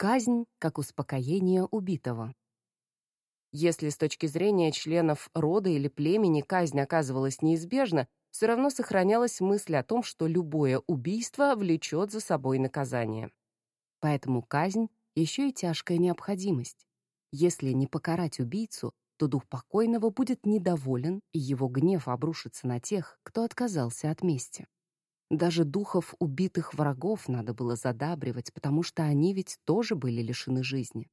Казнь как успокоение убитого. Если с точки зрения членов рода или племени казнь оказывалась неизбежна, все равно сохранялась мысль о том, что любое убийство влечет за собой наказание. Поэтому казнь — еще и тяжкая необходимость. Если не покарать убийцу, то дух покойного будет недоволен, и его гнев обрушится на тех, кто отказался от мести. Даже духов убитых врагов надо было задабривать, потому что они ведь тоже были лишены жизни.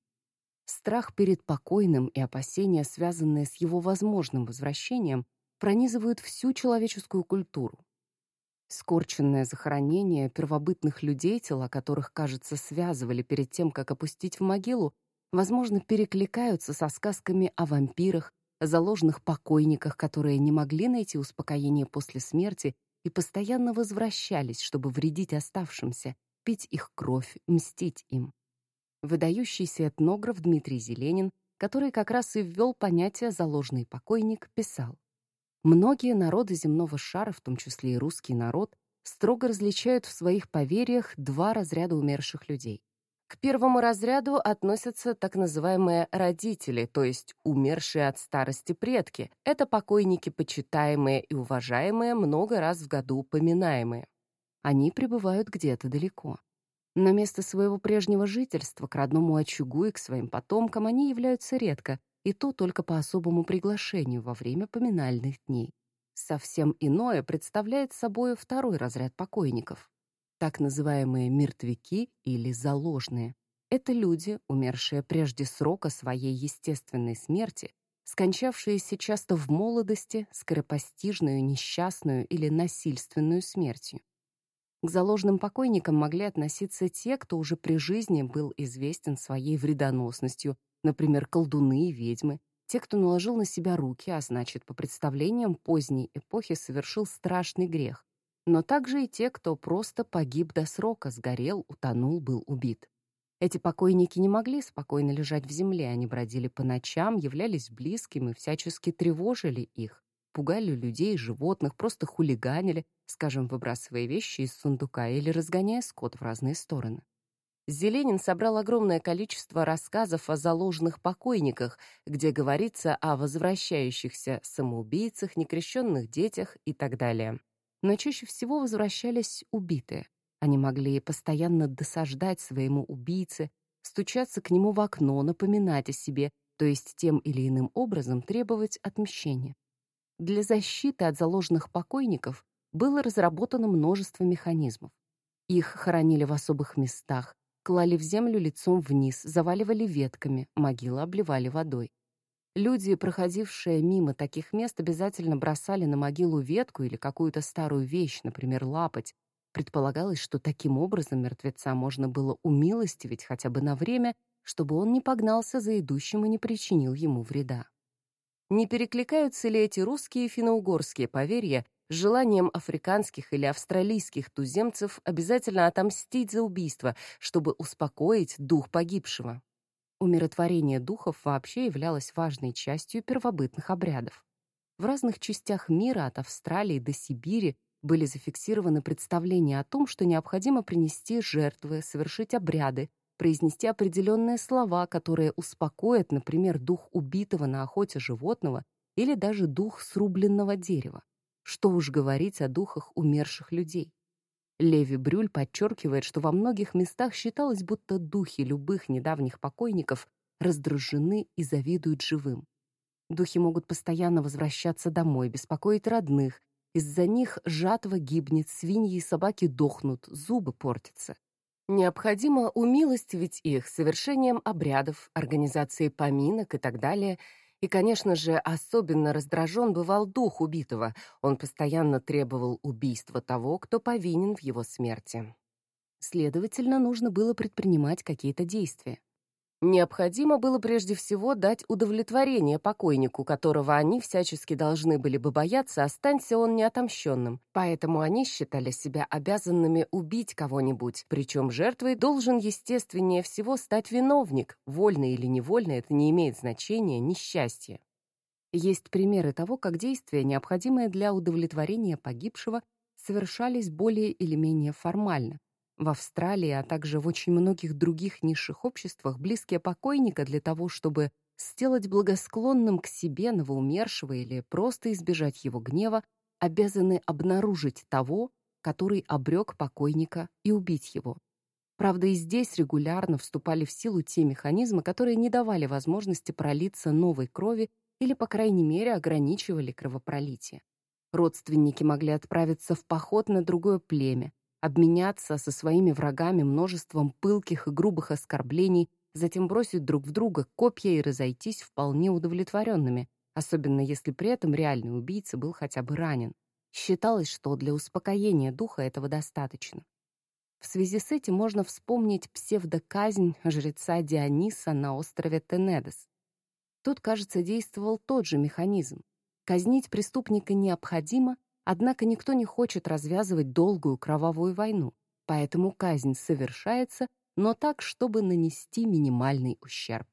Страх перед покойным и опасения, связанные с его возможным возвращением, пронизывают всю человеческую культуру. Скорченное захоронение первобытных людей, тела которых, кажется, связывали перед тем, как опустить в могилу, возможно, перекликаются со сказками о вампирах, заложенных покойниках, которые не могли найти успокоение после смерти и постоянно возвращались, чтобы вредить оставшимся, пить их кровь, мстить им. Выдающийся этнограф Дмитрий Зеленин, который как раз и ввел понятие «заложный покойник», писал «Многие народы земного шара, в том числе и русский народ, строго различают в своих поверьях два разряда умерших людей. К первому разряду относятся так называемые родители, то есть умершие от старости предки. Это покойники, почитаемые и уважаемые, много раз в году упоминаемые. Они пребывают где-то далеко. На место своего прежнего жительства, к родному очагу и к своим потомкам они являются редко, и то только по особому приглашению во время поминальных дней. Совсем иное представляет собой второй разряд покойников так называемые мертвяки или заложные. Это люди, умершие прежде срока своей естественной смерти, скончавшиеся часто в молодости, скоропостижную, несчастную или насильственную смертью. К заложным покойникам могли относиться те, кто уже при жизни был известен своей вредоносностью, например, колдуны и ведьмы, те, кто наложил на себя руки, а значит, по представлениям поздней эпохи совершил страшный грех, но также и те, кто просто погиб до срока, сгорел, утонул, был убит. Эти покойники не могли спокойно лежать в земле, они бродили по ночам, являлись близкими, всячески тревожили их, пугали людей животных, просто хулиганили, скажем, выбрасывая вещи из сундука или разгоняя скот в разные стороны. Зеленин собрал огромное количество рассказов о заложенных покойниках, где говорится о возвращающихся самоубийцах, некрещенных детях и так далее но чаще всего возвращались убитые. Они могли постоянно досаждать своему убийце, стучаться к нему в окно, напоминать о себе, то есть тем или иным образом требовать отмщения. Для защиты от заложенных покойников было разработано множество механизмов. Их хоронили в особых местах, клали в землю лицом вниз, заваливали ветками, могилы обливали водой. Люди, проходившие мимо таких мест, обязательно бросали на могилу ветку или какую-то старую вещь, например, лапоть. Предполагалось, что таким образом мертвеца можно было умилостивить хотя бы на время, чтобы он не погнался за идущим и не причинил ему вреда. Не перекликаются ли эти русские и финно-угорские поверья с желанием африканских или австралийских туземцев обязательно отомстить за убийство, чтобы успокоить дух погибшего? Умиротворение духов вообще являлось важной частью первобытных обрядов. В разных частях мира, от Австралии до Сибири, были зафиксированы представления о том, что необходимо принести жертвы, совершить обряды, произнести определенные слова, которые успокоят, например, дух убитого на охоте животного или даже дух срубленного дерева. Что уж говорить о духах умерших людей. Леви Брюль подчеркивает, что во многих местах считалось, будто духи любых недавних покойников раздражены и завидуют живым. Духи могут постоянно возвращаться домой, беспокоить родных. Из-за них жатва гибнет, свиньи и собаки дохнут, зубы портятся. Необходимо умилостивить их совершением обрядов, организацией поминок и так далее – и, конечно же, особенно раздражен бывал дух убитого. Он постоянно требовал убийства того, кто повинен в его смерти. Следовательно, нужно было предпринимать какие-то действия. Необходимо было прежде всего дать удовлетворение покойнику, которого они всячески должны были бы бояться, останься он неотомщенным. Поэтому они считали себя обязанными убить кого-нибудь, причем жертвой должен естественнее всего стать виновник, вольно или невольно это не имеет значения, несчастье. Есть примеры того, как действия, необходимые для удовлетворения погибшего, совершались более или менее формально. В Австралии, а также в очень многих других низших обществах близкие покойника для того, чтобы сделать благосклонным к себе новоумершего или просто избежать его гнева, обязаны обнаружить того, который обрек покойника, и убить его. Правда, и здесь регулярно вступали в силу те механизмы, которые не давали возможности пролиться новой крови или, по крайней мере, ограничивали кровопролитие. Родственники могли отправиться в поход на другое племя, обменяться со своими врагами множеством пылких и грубых оскорблений, затем бросить друг в друга копья и разойтись вполне удовлетворенными, особенно если при этом реальный убийца был хотя бы ранен. Считалось, что для успокоения духа этого достаточно. В связи с этим можно вспомнить псевдоказнь жреца Диониса на острове Тенедес. Тут, кажется, действовал тот же механизм. Казнить преступника необходимо, однако никто не хочет развязывать долгую кровавую войну, поэтому казнь совершается, но так, чтобы нанести минимальный ущерб.